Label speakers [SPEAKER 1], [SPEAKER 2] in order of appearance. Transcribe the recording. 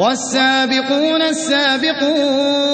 [SPEAKER 1] وَالسَّابِقُونَ السَّابِقُونَ